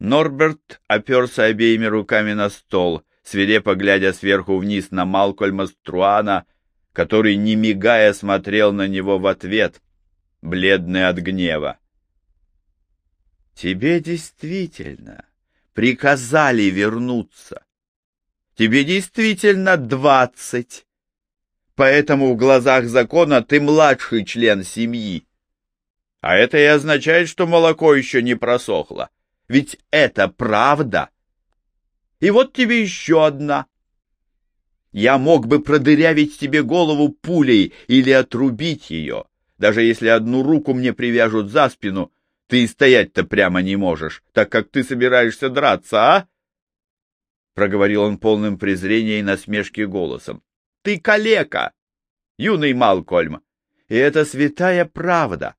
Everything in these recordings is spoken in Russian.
Норберт оперся обеими руками на стол, свирепо глядя сверху вниз на Малкольма Струана, который, не мигая, смотрел на него в ответ, бледный от гнева. «Тебе действительно приказали вернуться. Тебе действительно двадцать. Поэтому в глазах закона ты младший член семьи. А это и означает, что молоко еще не просохло. Ведь это правда. И вот тебе еще одна. Я мог бы продырявить тебе голову пулей или отрубить ее. Даже если одну руку мне привяжут за спину, ты стоять-то прямо не можешь, так как ты собираешься драться, а? Проговорил он полным презрения и насмешки голосом. Ты калека, юный Малкольм, и это святая правда.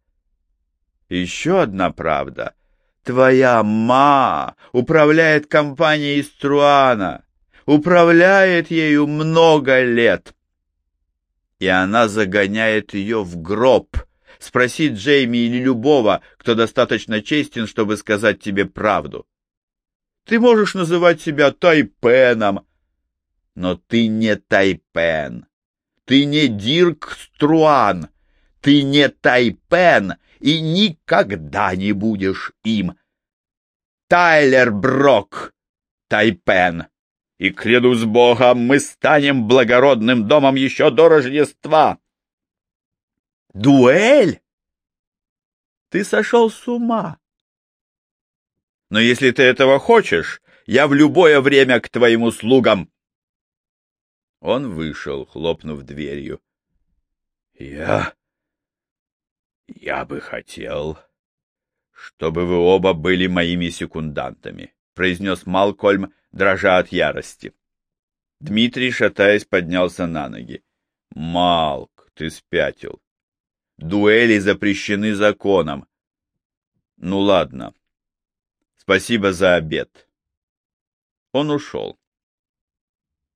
Еще одна правда. Твоя ма управляет компанией Струана, управляет ею много лет. И она загоняет ее в гроб. Спроси Джейми или любого, кто достаточно честен, чтобы сказать тебе правду. Ты можешь называть себя Тайпеном, но ты не Тайпен. Ты не Дирк Струан. Ты не Тайпен и никогда не будешь им. Тайлер Брок, Тайпен. И, клянусь Богом, мы станем благородным домом еще до Рождества. Дуэль? Ты сошел с ума. Но если ты этого хочешь, я в любое время к твоим услугам. Он вышел, хлопнув дверью. Я «Я бы хотел, чтобы вы оба были моими секундантами», — произнес Малкольм, дрожа от ярости. Дмитрий, шатаясь, поднялся на ноги. «Малк, ты спятил. Дуэли запрещены законом. Ну ладно. Спасибо за обед». Он ушел.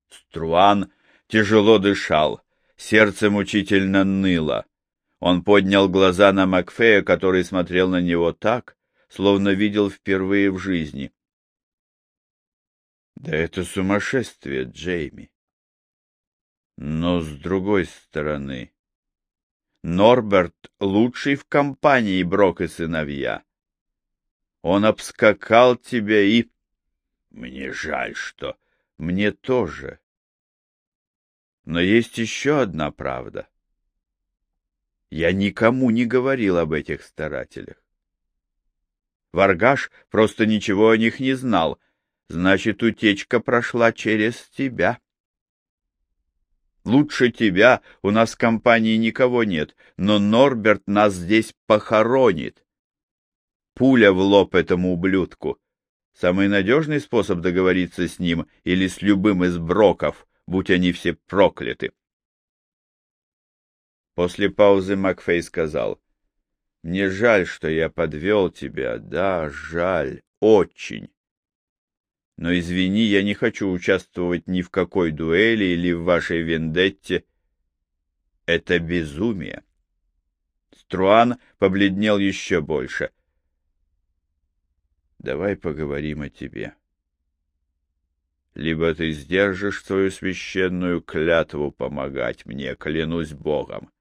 Струан тяжело дышал, сердце мучительно ныло. Он поднял глаза на Макфея, который смотрел на него так, словно видел впервые в жизни. Да это сумасшествие, Джейми. Но с другой стороны, Норберт лучший в компании Брок и сыновья. Он обскакал тебя и... Мне жаль, что... Мне тоже. Но есть еще одна правда. Я никому не говорил об этих старателях. Варгаш просто ничего о них не знал, значит, утечка прошла через тебя. Лучше тебя у нас в компании никого нет, но Норберт нас здесь похоронит. Пуля в лоб этому ублюдку. Самый надежный способ договориться с ним или с любым из броков, будь они все прокляты. После паузы Макфей сказал, «Мне жаль, что я подвел тебя, да, жаль, очень. Но извини, я не хочу участвовать ни в какой дуэли или в вашей вендетте. Это безумие». Струан побледнел еще больше. «Давай поговорим о тебе. Либо ты сдержишь свою священную клятву помогать мне, клянусь Богом,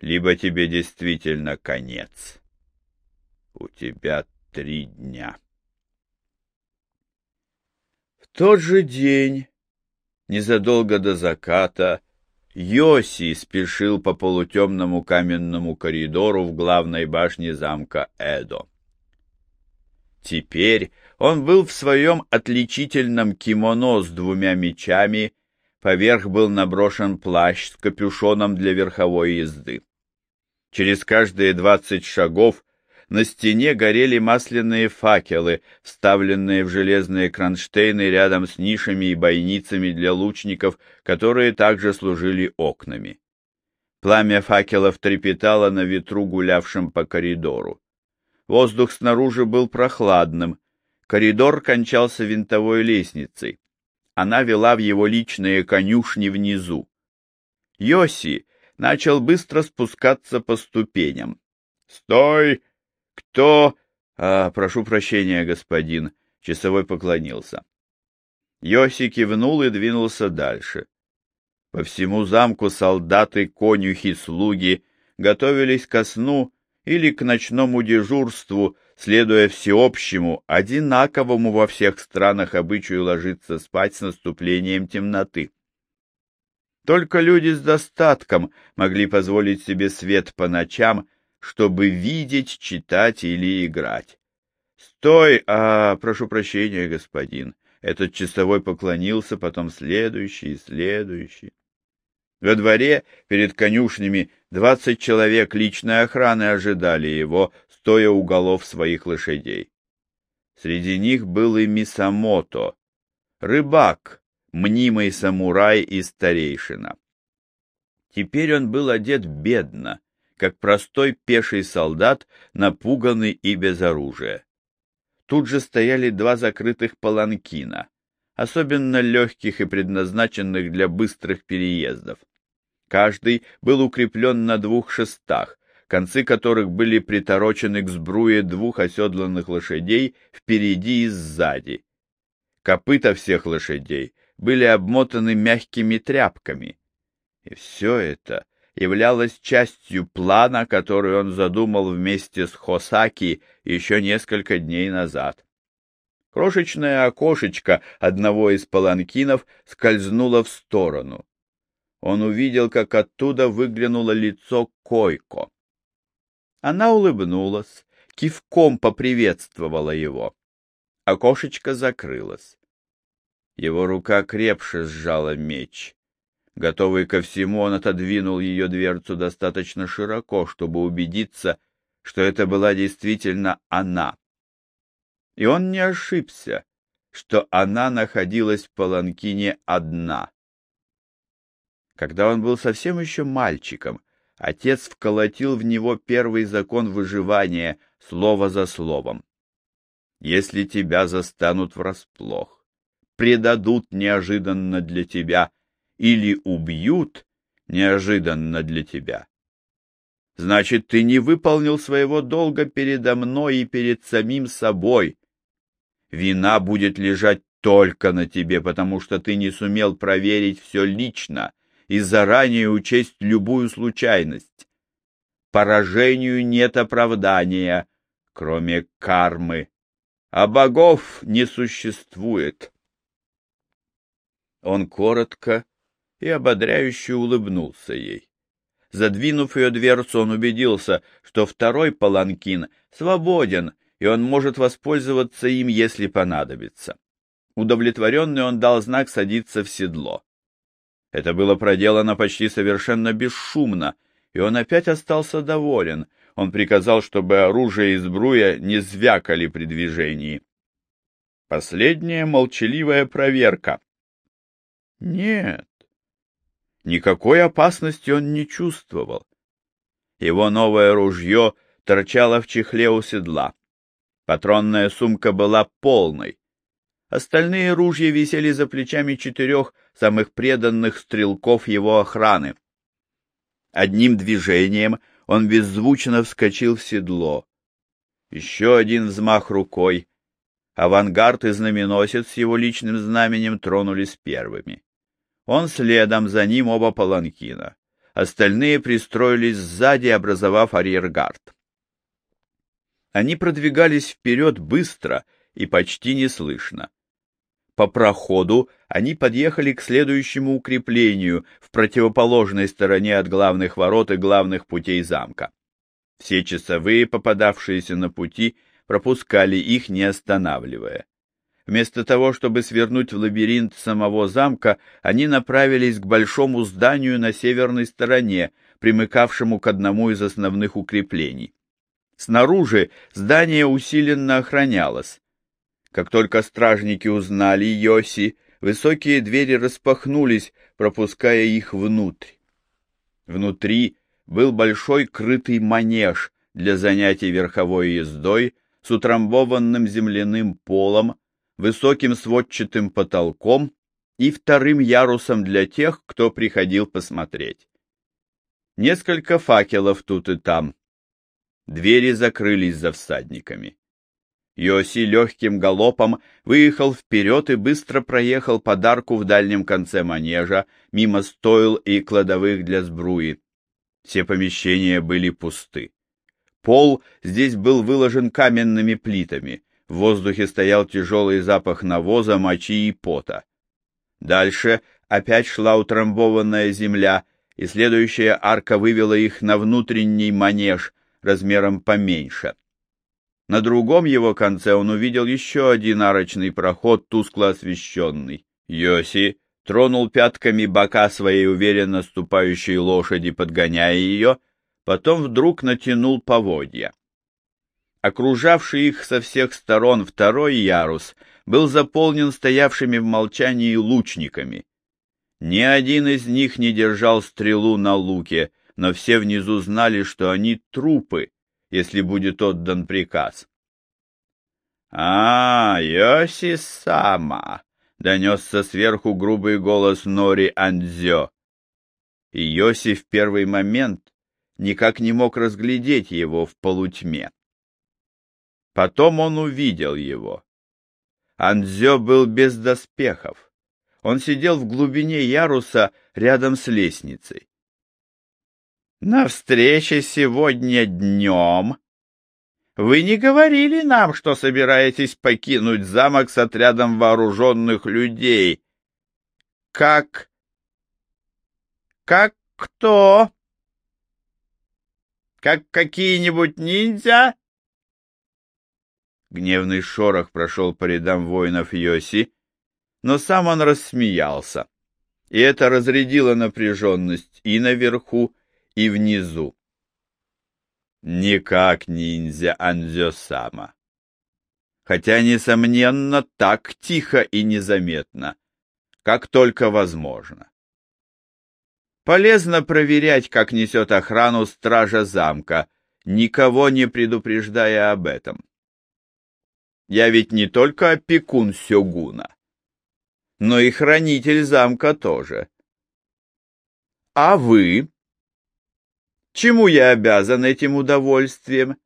либо тебе действительно конец. У тебя три дня. В тот же день, незадолго до заката, Йоси спешил по полутемному каменному коридору в главной башне замка Эдо. Теперь он был в своем отличительном кимоно с двумя мечами, поверх был наброшен плащ с капюшоном для верховой езды. Через каждые двадцать шагов на стене горели масляные факелы, вставленные в железные кронштейны рядом с нишами и бойницами для лучников, которые также служили окнами. Пламя факелов трепетало на ветру, гулявшем по коридору. Воздух снаружи был прохладным. Коридор кончался винтовой лестницей. Она вела в его личные конюшни внизу. Йоси начал быстро спускаться по ступеням. «Стой! Кто? А, прошу прощения, господин, часовой поклонился. Йоси кивнул и двинулся дальше. По всему замку солдаты, конюхи, слуги готовились ко сну или к ночному дежурству, следуя всеобщему, одинаковому во всех странах обычаю ложиться спать с наступлением темноты. Только люди с достатком могли позволить себе свет по ночам, чтобы видеть, читать или играть. «Стой! А, прошу прощения, господин!» Этот часовой поклонился, потом следующий и следующий. Во дворе перед конюшнями двадцать человек личной охраны ожидали его, стоя у голов своих лошадей. Среди них был и Мисамото, рыбак, мнимый самурай и старейшина. Теперь он был одет бедно, как простой пеший солдат, напуганный и без оружия. Тут же стояли два закрытых паланкина, особенно легких и предназначенных для быстрых переездов. Каждый был укреплен на двух шестах, концы которых были приторочены к сбруе двух оседланных лошадей впереди и сзади. Копыта всех лошадей были обмотаны мягкими тряпками. И все это являлось частью плана, который он задумал вместе с Хосаки еще несколько дней назад. Крошечное окошечко одного из паланкинов скользнуло в сторону. Он увидел, как оттуда выглянуло лицо Койко. Она улыбнулась, кивком поприветствовала его. Окошечко закрылось. Его рука крепше сжала меч. Готовый ко всему, он отодвинул ее дверцу достаточно широко, чтобы убедиться, что это была действительно она. И он не ошибся, что она находилась в Паланкине одна. Когда он был совсем еще мальчиком, отец вколотил в него первый закон выживания, слово за словом. Если тебя застанут врасплох, предадут неожиданно для тебя или убьют неожиданно для тебя. Значит, ты не выполнил своего долга передо мной и перед самим собой. Вина будет лежать только на тебе, потому что ты не сумел проверить все лично и заранее учесть любую случайность. Поражению нет оправдания, кроме кармы, а богов не существует. Он коротко и ободряюще улыбнулся ей. Задвинув ее дверцу, он убедился, что второй паланкин свободен, и он может воспользоваться им, если понадобится. Удовлетворенный он дал знак садиться в седло. Это было проделано почти совершенно бесшумно, и он опять остался доволен. Он приказал, чтобы оружие и сбруя не звякали при движении. Последняя молчаливая проверка. Нет, Никакой опасности он не чувствовал. Его новое ружье торчало в чехле у седла. Патронная сумка была полной. Остальные ружья висели за плечами четырех самых преданных стрелков его охраны. Одним движением он беззвучно вскочил в седло. Еще один взмах рукой. Авангард и знаменосец с его личным знаменем тронулись первыми. Он следом, за ним оба паланкина. Остальные пристроились сзади, образовав арьергард. Они продвигались вперед быстро и почти неслышно. По проходу они подъехали к следующему укреплению в противоположной стороне от главных ворот и главных путей замка. Все часовые, попадавшиеся на пути, пропускали их, не останавливая. Вместо того, чтобы свернуть в лабиринт самого замка, они направились к большому зданию на северной стороне, примыкавшему к одному из основных укреплений. Снаружи здание усиленно охранялось. Как только стражники узнали Йоси, высокие двери распахнулись, пропуская их внутрь. Внутри был большой крытый манеж для занятий верховой ездой с утрамбованным земляным полом, высоким сводчатым потолком и вторым ярусом для тех, кто приходил посмотреть. Несколько факелов тут и там. Двери закрылись за всадниками. Йоси легким галопом выехал вперед и быстро проехал подарку в дальнем конце манежа, мимо стойл и кладовых для сбруи. Все помещения были пусты. Пол здесь был выложен каменными плитами, в воздухе стоял тяжелый запах навоза, мочи и пота. Дальше опять шла утрамбованная земля, и следующая арка вывела их на внутренний манеж размером поменьше. На другом его конце он увидел еще один арочный проход, тускло освещенный. Йоси тронул пятками бока своей уверенно ступающей лошади, подгоняя ее, потом вдруг натянул поводья. Окружавший их со всех сторон второй ярус был заполнен стоявшими в молчании лучниками. Ни один из них не держал стрелу на луке, но все внизу знали, что они трупы, если будет отдан приказ. — А, Йоси-сама! — донесся сверху грубый голос Нори Андзё. И Йоси в первый момент никак не мог разглядеть его в полутьме. Потом он увидел его. Андзё был без доспехов. Он сидел в глубине яруса рядом с лестницей. «На встрече сегодня днем вы не говорили нам, что собираетесь покинуть замок с отрядом вооруженных людей. Как... как кто? Как какие-нибудь ниндзя?» Гневный шорох прошел по рядам воинов Йоси, но сам он рассмеялся, и это разрядило напряженность и наверху, и внизу. Никак ниндзя Анзё-сама. Хотя, несомненно, так тихо и незаметно, как только возможно. Полезно проверять, как несет охрану стража замка, никого не предупреждая об этом. Я ведь не только опекун Сёгуна, но и хранитель замка тоже. А вы? Чему я обязан этим удовольствием?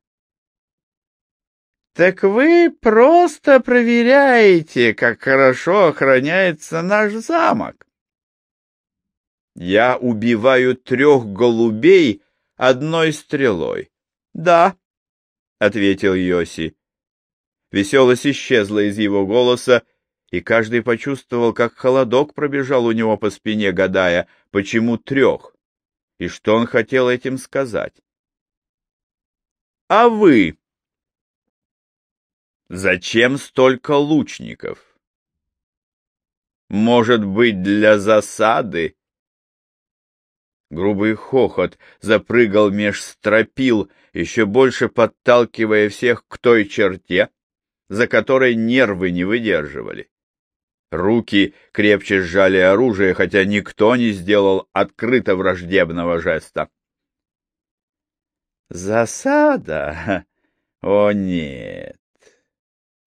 Так вы просто проверяете, как хорошо охраняется наш замок. Я убиваю трех голубей одной стрелой. Да, — ответил Йоси. Веселость исчезла из его голоса, и каждый почувствовал, как холодок пробежал у него по спине, гадая, почему трех, и что он хотел этим сказать. «А вы?» «Зачем столько лучников?» «Может быть, для засады?» Грубый хохот запрыгал меж стропил, еще больше подталкивая всех к той черте, за которой нервы не выдерживали. Руки крепче сжали оружие, хотя никто не сделал открыто враждебного жеста. «Засада? О, нет!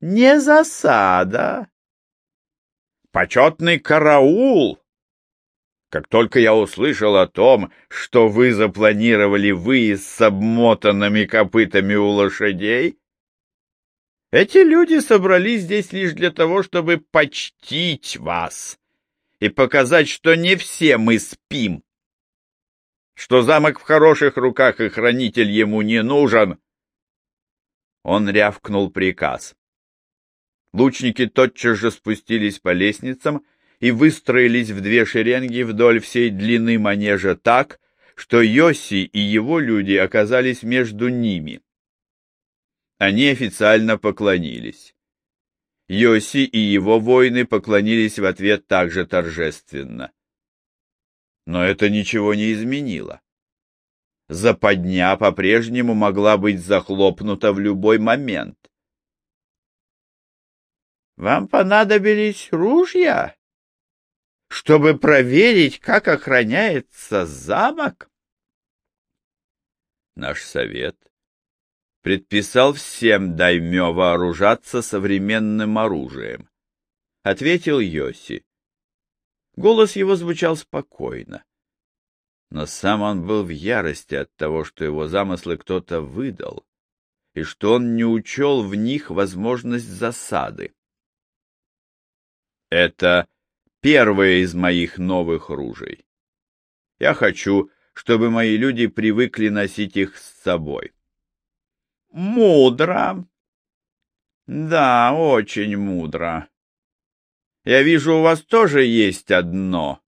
Не засада! Почетный караул!» Как только я услышал о том, что вы запланировали выезд с обмотанными копытами у лошадей, эти люди собрались здесь лишь для того, чтобы почтить вас и показать, что не все мы спим, что замок в хороших руках и хранитель ему не нужен. Он рявкнул приказ. Лучники тотчас же спустились по лестницам и выстроились в две шеренги вдоль всей длины манежа так, что Йоси и его люди оказались между ними. Они официально поклонились. Йоси и его воины поклонились в ответ также торжественно. Но это ничего не изменило. Западня по-прежнему могла быть захлопнута в любой момент. «Вам понадобились ружья, чтобы проверить, как охраняется замок?» Наш совет предписал всем даймё вооружаться современным оружием. Ответил Йоси. Голос его звучал спокойно. Но сам он был в ярости от того, что его замыслы кто-то выдал, и что он не учел в них возможность засады. Это первое из моих новых ружей. Я хочу, чтобы мои люди привыкли носить их с собой. Мудро. Да, очень мудро. Я вижу, у вас тоже есть одно.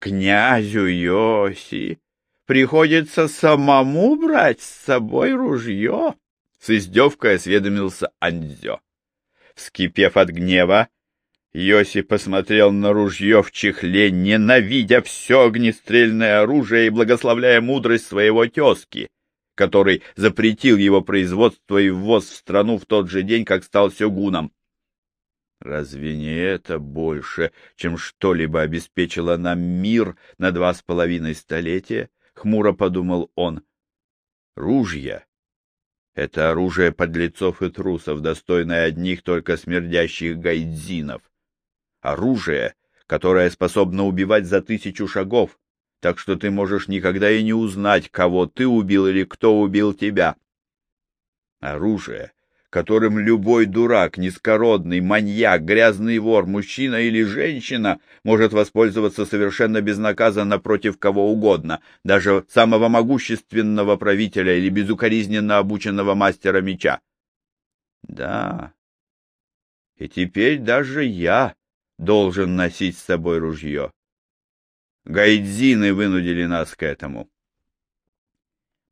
Князю Йоси приходится самому брать с собой ружье? С издевкой осведомился Андзё. Вскипев от гнева, Йоси посмотрел на ружье в чехле, ненавидя все огнестрельное оружие и благословляя мудрость своего тезки, который запретил его производство и ввоз в страну в тот же день, как стал сёгуном. Разве не это больше, чем что-либо обеспечило нам мир на два с половиной столетия? — хмуро подумал он. Ружья — это оружие подлецов и трусов, достойное одних только смердящих гайдзинов оружие, которое способно убивать за тысячу шагов, так что ты можешь никогда и не узнать, кого ты убил или кто убил тебя. Оружие, которым любой дурак, низкородный, маньяк, грязный вор, мужчина или женщина может воспользоваться совершенно безнаказанно против кого угодно, даже самого могущественного правителя или безукоризненно обученного мастера меча. Да, и теперь даже я должен носить с собой ружье. Гайдзины вынудили нас к этому.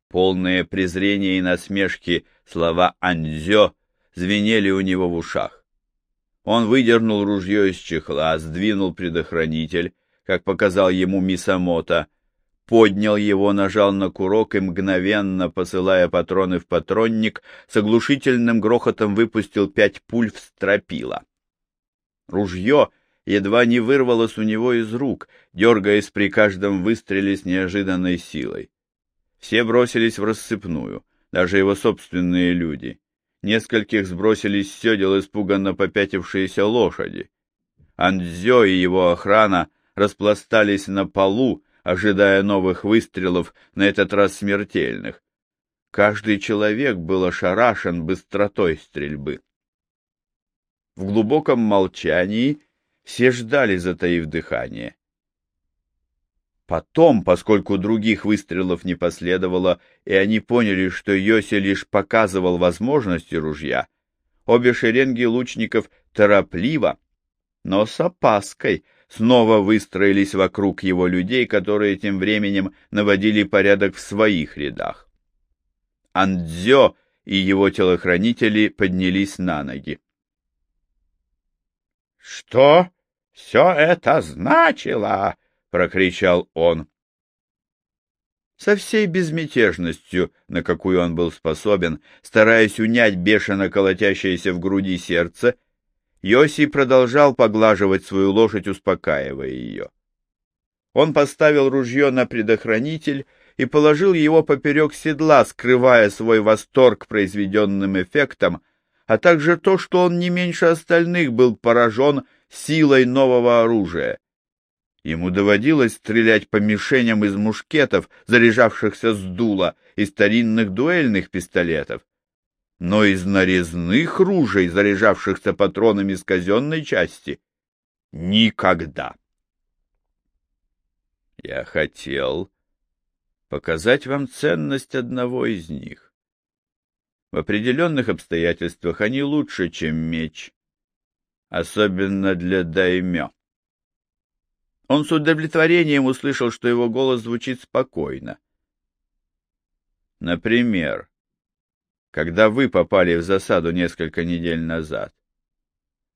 Полные презрения и насмешки слова «андзё» звенели у него в ушах. Он выдернул ружье из чехла, сдвинул предохранитель, как показал ему Мисамото, поднял его, нажал на курок и, мгновенно посылая патроны в патронник, с оглушительным грохотом выпустил пять пуль в стропила. Ружье едва не вырвалось у него из рук, дергаясь при каждом выстреле с неожиданной силой. Все бросились в рассыпную, даже его собственные люди. Нескольких сбросили с седел испуганно попятившиеся лошади. Андзё и его охрана распластались на полу, ожидая новых выстрелов, на этот раз смертельных. Каждый человек был ошарашен быстротой стрельбы. В глубоком молчании все ждали, затаив дыхание. Потом, поскольку других выстрелов не последовало, и они поняли, что Йоси лишь показывал возможности ружья, обе шеренги лучников торопливо, но с опаской, снова выстроились вокруг его людей, которые тем временем наводили порядок в своих рядах. Андзё и его телохранители поднялись на ноги. «Что все это значило?» — прокричал он. Со всей безмятежностью, на какую он был способен, стараясь унять бешено колотящееся в груди сердце, Йоси продолжал поглаживать свою лошадь, успокаивая ее. Он поставил ружье на предохранитель и положил его поперек седла, скрывая свой восторг произведенным эффектом, а также то, что он не меньше остальных был поражен силой нового оружия. Ему доводилось стрелять по мишеням из мушкетов, заряжавшихся с дула, и старинных дуэльных пистолетов, но из нарезных ружей, заряжавшихся патронами из казенной части, никогда. Я хотел показать вам ценность одного из них. В определенных обстоятельствах они лучше, чем меч, особенно для даймё. Он с удовлетворением услышал, что его голос звучит спокойно. Например, когда вы попали в засаду несколько недель назад,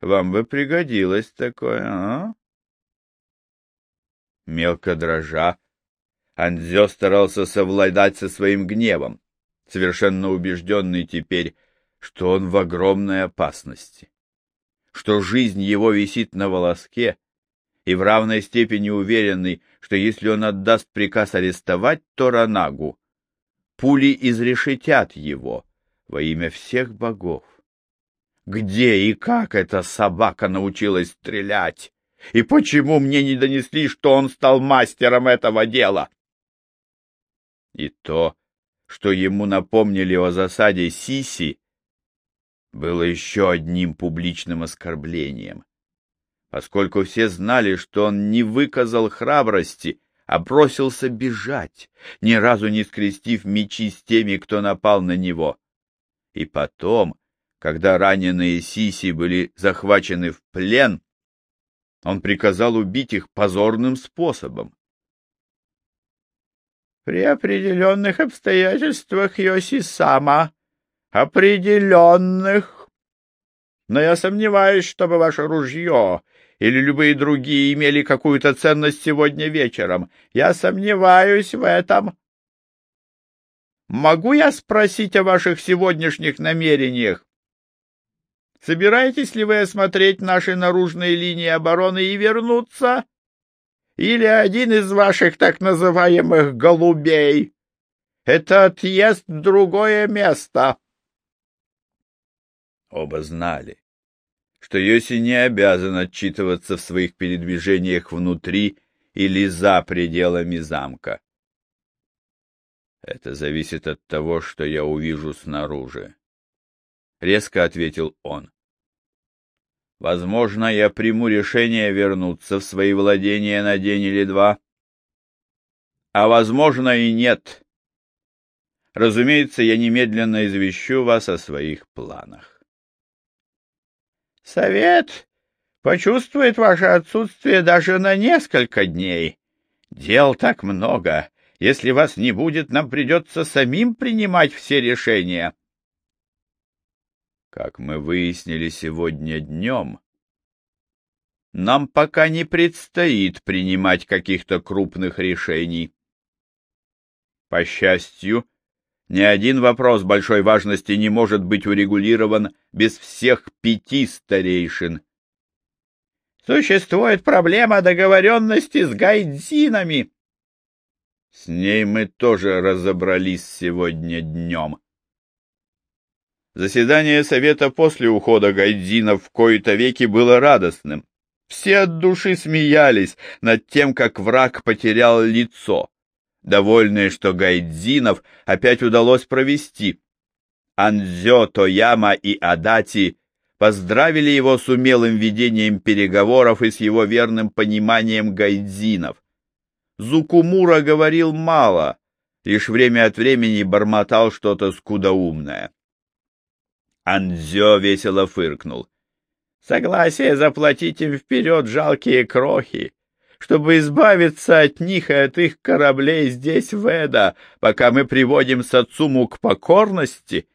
вам бы пригодилось такое, а? Мелко дрожа, Андзё старался совладать со своим гневом совершенно убежденный теперь, что он в огромной опасности, что жизнь его висит на волоске, и в равной степени уверенный, что если он отдаст приказ арестовать Торанагу, пули изрешетят его во имя всех богов. Где и как эта собака научилась стрелять? И почему мне не донесли, что он стал мастером этого дела? И то, что ему напомнили о засаде Сиси, было еще одним публичным оскорблением, поскольку все знали, что он не выказал храбрости, а бросился бежать, ни разу не скрестив мечи с теми, кто напал на него. И потом, когда раненые Сиси были захвачены в плен, он приказал убить их позорным способом. При определенных обстоятельствах Йоси сама, определенных. Но я сомневаюсь, чтобы ваше ружье или любые другие имели какую-то ценность сегодня вечером. Я сомневаюсь в этом. Могу я спросить о ваших сегодняшних намерениях? Собираетесь ли вы осмотреть наши наружные линии обороны и вернуться? Или один из ваших так называемых «голубей»? Это отъезд в другое место. Оба знали, что Йоси не обязан отчитываться в своих передвижениях внутри или за пределами замка. Это зависит от того, что я увижу снаружи. Резко ответил он. Возможно, я приму решение вернуться в свои владения на день или два. А возможно и нет. Разумеется, я немедленно извещу вас о своих планах. Совет почувствует ваше отсутствие даже на несколько дней. Дел так много. Если вас не будет, нам придется самим принимать все решения. Как мы выяснили сегодня днем, нам пока не предстоит принимать каких-то крупных решений. По счастью, ни один вопрос большой важности не может быть урегулирован без всех пяти старейшин. Существует проблема договоренности с гайдзинами. С ней мы тоже разобрались сегодня днем. Заседание совета после ухода Гайдзина в кои-то веки было радостным. Все от души смеялись над тем, как враг потерял лицо, довольные, что Гайдзинов опять удалось провести. Анзё, Тояма и Адати поздравили его с умелым ведением переговоров и с его верным пониманием Гайдзинов. Зукумура говорил мало, лишь время от времени бормотал что-то скудоумное. Анзё весело фыркнул. Согласие заплатить им вперед жалкие крохи, чтобы избавиться от них и от их кораблей здесь, в Эда, пока мы приводим Сацуму к покорности,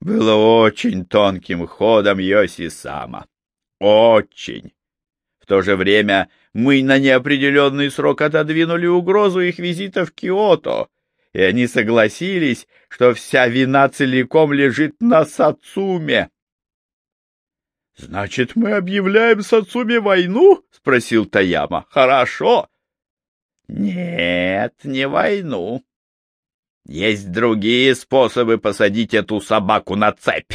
было очень тонким ходом Йоси-сама. Очень. В то же время мы на неопределенный срок отодвинули угрозу их визита в Киото, и они согласились, что вся вина целиком лежит на Сацуме. — Значит, мы объявляем Сацуме войну? — спросил Таяма. — Хорошо. — Нет, не войну. Есть другие способы посадить эту собаку на цепь.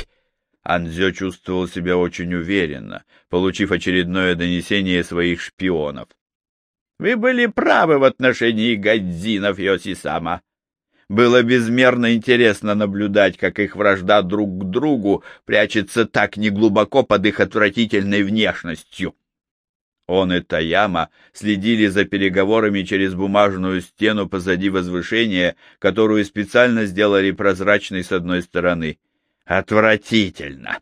Анзё чувствовал себя очень уверенно, получив очередное донесение своих шпионов. — Вы были правы в отношении Гадзинов, Йосисама. Было безмерно интересно наблюдать, как их вражда друг к другу прячется так неглубоко под их отвратительной внешностью. Он и Таяма следили за переговорами через бумажную стену позади возвышения, которую специально сделали прозрачной с одной стороны. Отвратительно!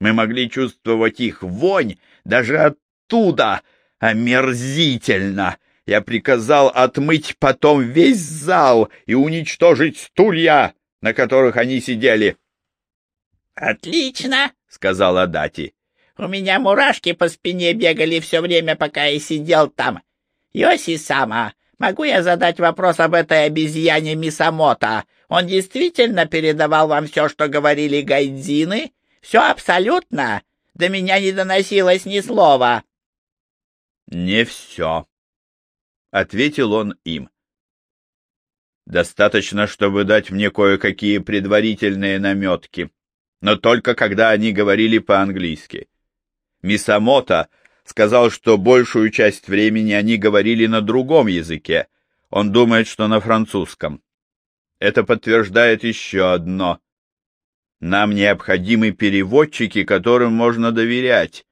Мы могли чувствовать их вонь даже оттуда. Омерзительно! Я приказал отмыть потом весь зал и уничтожить стулья, на которых они сидели. — Отлично, — сказала Дати. — У меня мурашки по спине бегали все время, пока я сидел там. Йоси-сама, могу я задать вопрос об этой обезьяне Мисамото? Он действительно передавал вам все, что говорили гайдзины? Все абсолютно? До меня не доносилось ни слова. — Не все, — ответил он им. «Достаточно, чтобы дать мне кое-какие предварительные наметки, но только когда они говорили по-английски. Мисамото сказал, что большую часть времени они говорили на другом языке. Он думает, что на французском. Это подтверждает еще одно. Нам необходимы переводчики, которым можно доверять.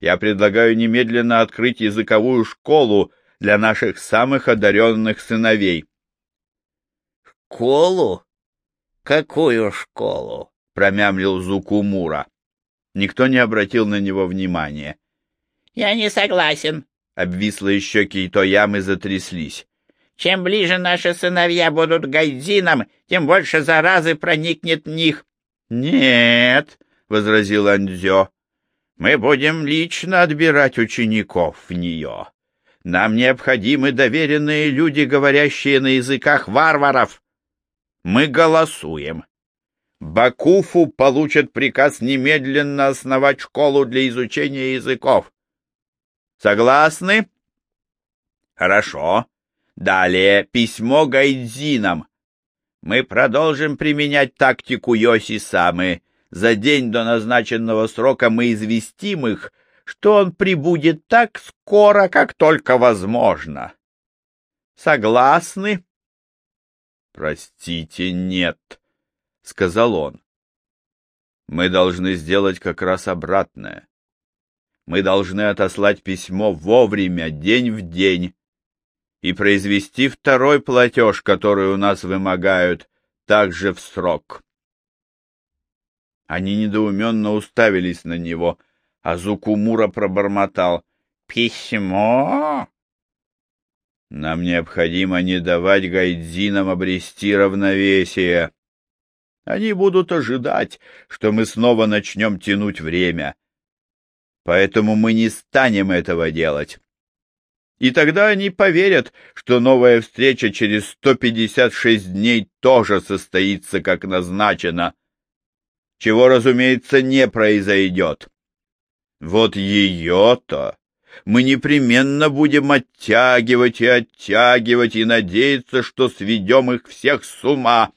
Я предлагаю немедленно открыть языковую школу для наших самых одаренных сыновей. «Школу? Какую школу?» — промямлил Зукумура. Никто не обратил на него внимания. «Я не согласен», — обвислые щеки Итоямы затряслись. «Чем ближе наши сыновья будут гайдзинам, тем больше заразы проникнет в них». «Нет», — возразил Андзё, — «мы будем лично отбирать учеников в нее. Нам необходимы доверенные люди, говорящие на языках варваров. Мы голосуем. Бакуфу получит приказ немедленно основать школу для изучения языков. Согласны? Хорошо. Далее письмо гайдзинам. Мы продолжим применять тактику Йоси-самы. За день до назначенного срока мы известим их, что он прибудет так скоро, как только возможно. Согласны? Простите, нет, сказал он. Мы должны сделать как раз обратное. Мы должны отослать письмо вовремя, день в день, и произвести второй платеж, который у нас вымогают, также в срок. Они недоуменно уставились на него, а Зукумура пробормотал «Письмо?» Нам необходимо не давать гайдзинам обрести равновесие. Они будут ожидать, что мы снова начнем тянуть время. Поэтому мы не станем этого делать. И тогда они поверят, что новая встреча через 156 дней тоже состоится, как назначено, чего, разумеется, не произойдет. Вот ее-то мы непременно будем оттягивать и оттягивать и надеяться, что сведем их всех с ума.